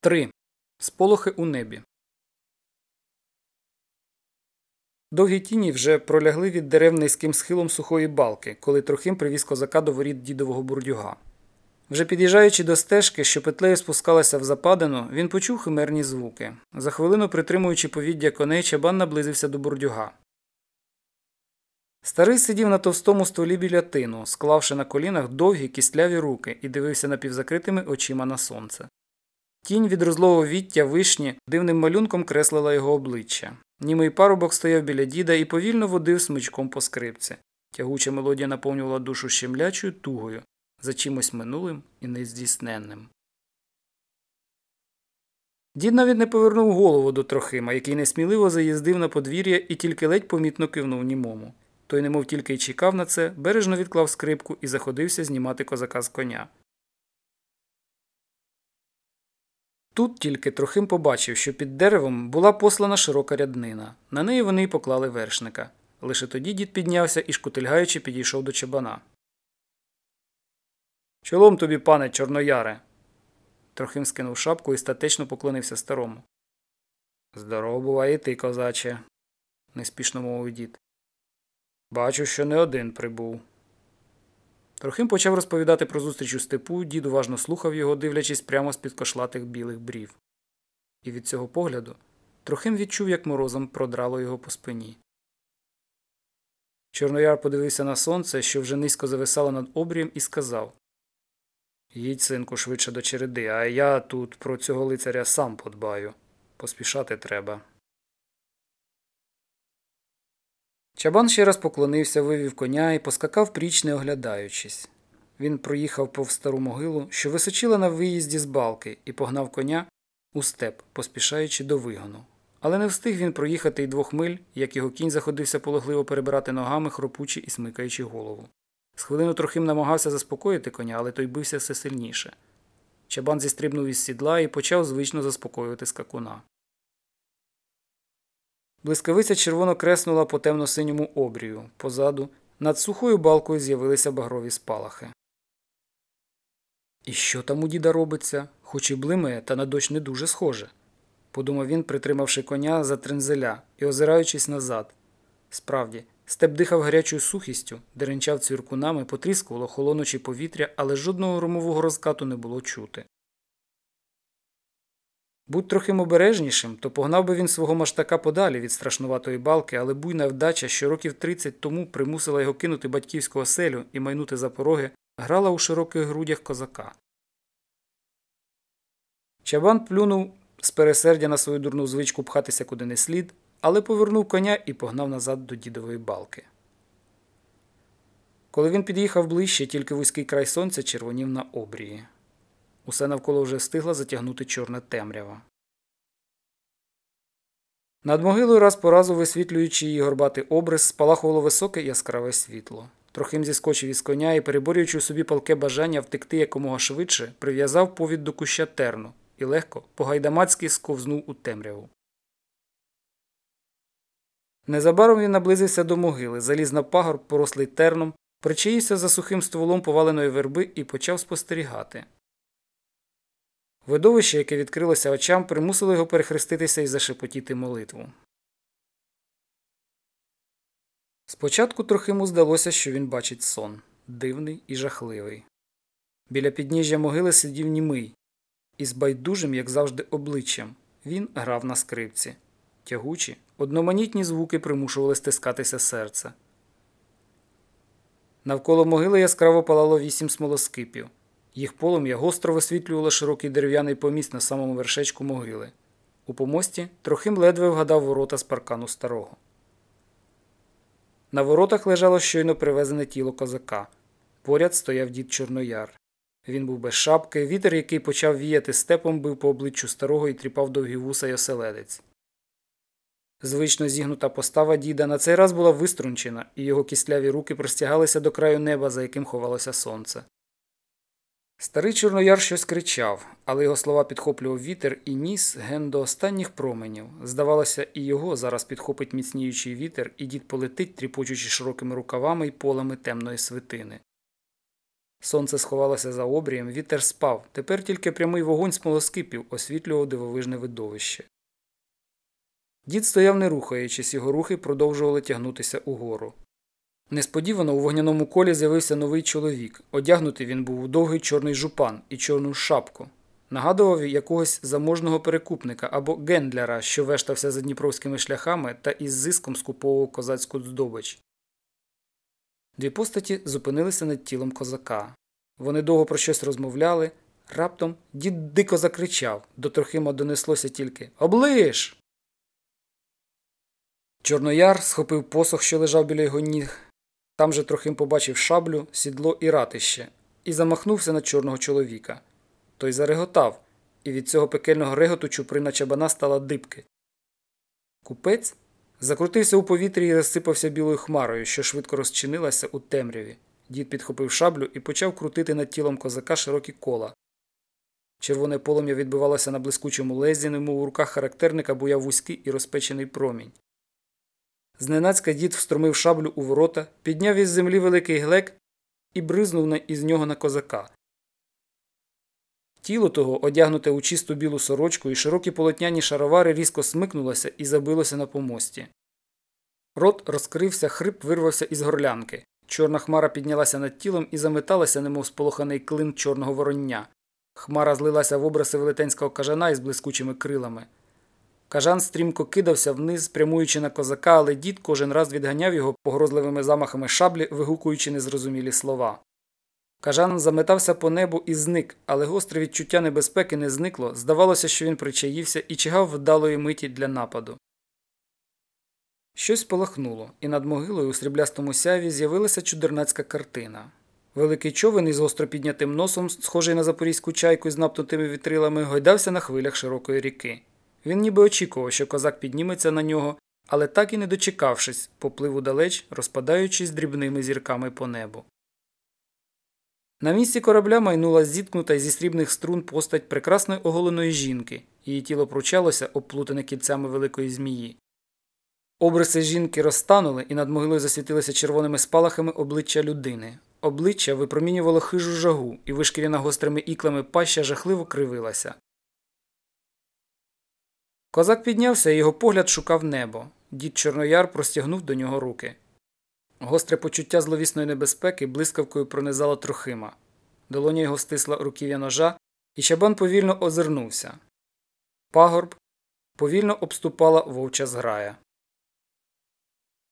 3. Сполохи у небі. Довгі тіні вже пролягли від дерев низьким схилом сухої балки, коли Трохим привіз козака до воріт дідового бурдюга. Вже під'їжджаючи до стежки, що петлею спускалася в западину, він почув химерні звуки. За хвилину, притримуючи повіддя коней, чабан наблизився до бурдюга. Старий сидів на товстому столі біля тину, склавши на колінах довгі кістляві руки і дивився напівзакритими очима на сонце. Тінь від розлого віття вишні дивним малюнком креслила його обличчя. Німий парубок стояв біля діда і повільно водив смичком по скрипці. Тягуча мелодія наповнювала душу щемлячою тугою за чимось минулим і нездійсненним. Дід навіть не повернув голову до Трохима, який несміливо заїздив на подвір'я і тільки ледь помітно кивнув німому. Той, немов тільки й чекав на це, бережно відклав скрипку і заходився знімати козака з коня. Тут тільки Трохим побачив, що під деревом була послана широка ряднина. На неї вони й поклали вершника. Лише тоді дід піднявся і, шкутильгаючи, підійшов до чабана. Чолом тобі, пане Чорнояре. Трохим скинув шапку і статечно поклонився старому. Здорово буває і ти, козаче, неспішно мовив дід. Бачу, що не один прибув. Трохим почав розповідати про зустріч у степу, дід уважно слухав його, дивлячись прямо з під кошлатих білих брів. І від цього погляду Трохим відчув, як морозом продрало його по спині. Чорнояр подивився на сонце, що вже низько зависало над обрієм, і сказав Їдь, синку, швидше до череди, а я тут про цього лицаря сам подбаю. Поспішати треба. Чабан ще раз поклонився, вивів коня і поскакав пріч, не оглядаючись. Він проїхав повз стару могилу, що височила на виїзді з балки, і погнав коня у степ, поспішаючи до вигону. Але не встиг він проїхати й двох миль, як його кінь заходився пологливо перебирати ногами, хропучи і смикаючи голову. З хвилину трохим намагався заспокоїти коня, але той бився все сильніше. Чабан зістрибнув із сідла і почав звично заспокоювати скакуна. Блискавиця червоно креснула по темно-синьому обрію. Позаду, над сухою балкою з'явилися багрові спалахи. І що там у діда робиться, хоч і блимає, та на дощ не дуже схоже, подумав він, притримавши коня за трензеля і озираючись назад. Справді, степ дихав гарячою сухістю, деренчав цвіркунами, потріскувало холоночі повітря, але жодного громового розкату не було чути. Будь трохи обережнішим, то погнав би він свого маштака подалі від страшнуватої балки, але буйна вдача, що років 30 тому примусила його кинути батьківську оселю і майнути за пороги, грала у широких грудях козака. Чабан плюнув з пересердя на свою дурну звичку пхатися куди не слід, але повернув коня і погнав назад до дідової балки. Коли він під'їхав ближче, тільки вузький край сонця червонів на обрії. Усе навколо вже встигла затягнути чорна темрява. Над могилою раз по разу висвітлюючи її горбатий обрис, спалахувало високе яскраве світло. Трохим зіскочив із коня і, переборюючи у собі палке бажання втекти якомога швидше, прив'язав повід до куща терну і легко, по-гайдамацьки сковзнув у темряву. Незабаром він наблизився до могили, заліз на пагорб, порослий терном, причаївся за сухим стволом поваленої верби і почав спостерігати. Видовище, яке відкрилося очам, примусило його перехреститися і зашепотіти молитву. Спочатку Трохиму здалося, що він бачить сон дивний і жахливий. Біля підніжжя могили сидів німий, і з байдужим, як завжди, обличчям він грав на скрипці. Тягучі, одноманітні звуки примушували стискатися серце. Навколо могили яскраво палало вісім смолоскипів. Їх полум'я гостро висвітлювало широкий дерев'яний поміст на самому вершечку могили. У помості Трохим ледве вгадав ворота з паркану старого. На воротах лежало щойно привезене тіло козака. Поряд стояв дід Чорнояр. Він був без шапки, вітер, який почав віяти степом, бив по обличчю старого і тріпав довгі вуса й оселедець. Звично зігнута постава діда на цей раз була виструнчена, і його кістляві руки простягалися до краю неба, за яким ховалося сонце. Старий Чорнояр щось кричав, але його слова підхоплював вітер і ніс ген до останніх променів. Здавалося, і його зараз підхопить міцніючий вітер, і дід полетить, тріпочучи широкими рукавами й полами темної свитини. Сонце сховалося за обрієм, вітер спав. Тепер тільки прямий вогонь смолоскипів освітлював дивовижне видовище. Дід стояв не рухаючись, його рухи продовжували тягнутися угору. Несподівано у вогняному колі з'явився новий чоловік. Одягнутий він був у довгий чорний жупан і чорну шапку. Нагадував якогось заможного перекупника або гендляра, що вештався за дніпровськими шляхами та із зиском скуповував козацьку здобич. Дві постаті зупинилися над тілом козака. Вони довго про щось розмовляли. Раптом дід дико закричав, до Трохима донеслося тільки Оближ! Чорнояр схопив посох, що лежав біля його ніг. Там же Трохим побачив шаблю, сідло і ратище, і замахнувся на чорного чоловіка. Той зареготав, і від цього пекельного реготу чуприна чабана стала дибки. Купець закрутився у повітрі і розсипався білою хмарою, що швидко розчинилася у темряві. Дід підхопив шаблю і почав крутити над тілом козака широкі кола. Червоне полум'я відбивалося на блискучому лезі, немов у руках характерника буяв вузький і розпечений промінь. Зненацька дід встромив шаблю у ворота, підняв із землі великий глек і бризнув із нього на козака. Тіло того, одягнуте у чисту білу сорочку і широкі полотняні шаровари різко смикнулося і забилося на помості. Рот розкрився, хрип вирвався із горлянки. Чорна хмара піднялася над тілом і заметалася, немов сполоханий клин чорного вороння. Хмара злилася в образи велетенського кажана із блискучими крилами. Кажан стрімко кидався вниз, прямуючи на козака, але дід кожен раз відганяв його погрозливими замахами шаблі, вигукуючи незрозумілі слова. Кажан заметався по небу і зник, але гостре відчуття небезпеки не зникло. Здавалося, що він причаївся і чигав вдалої миті для нападу. Щось полахнуло, і над могилою у сріблястому сяві з'явилася чудернацька картина. Великий човен із гостро піднятим носом, схожий на запорізьку чайку з напнутими вітрилами, гойдався на хвилях широкої ріки. Він ніби очікував, що козак підніметься на нього, але так і не дочекавшись, поплив удалеч, розпадаючись дрібними зірками по небу. На місці корабля майнула зіткнута зі срібних струн постать прекрасної оголеної жінки, її тіло пручалося, обплутане кільцями великої змії. Обриси жінки розтанули, і над могилою засвітилися червоними спалахами обличчя людини. Обличчя випромінювало хижу жагу, і вишкіряна гострими іклами паща жахливо кривилася. Козак піднявся і його погляд шукав небо. Дід Чорнояр простягнув до нього руки. Гостре почуття зловісної небезпеки блискавкою пронизало трохима. Долоня його стисла руків'я ножа, і чабан повільно озирнувся. Пагорб повільно обступала вовча зграя.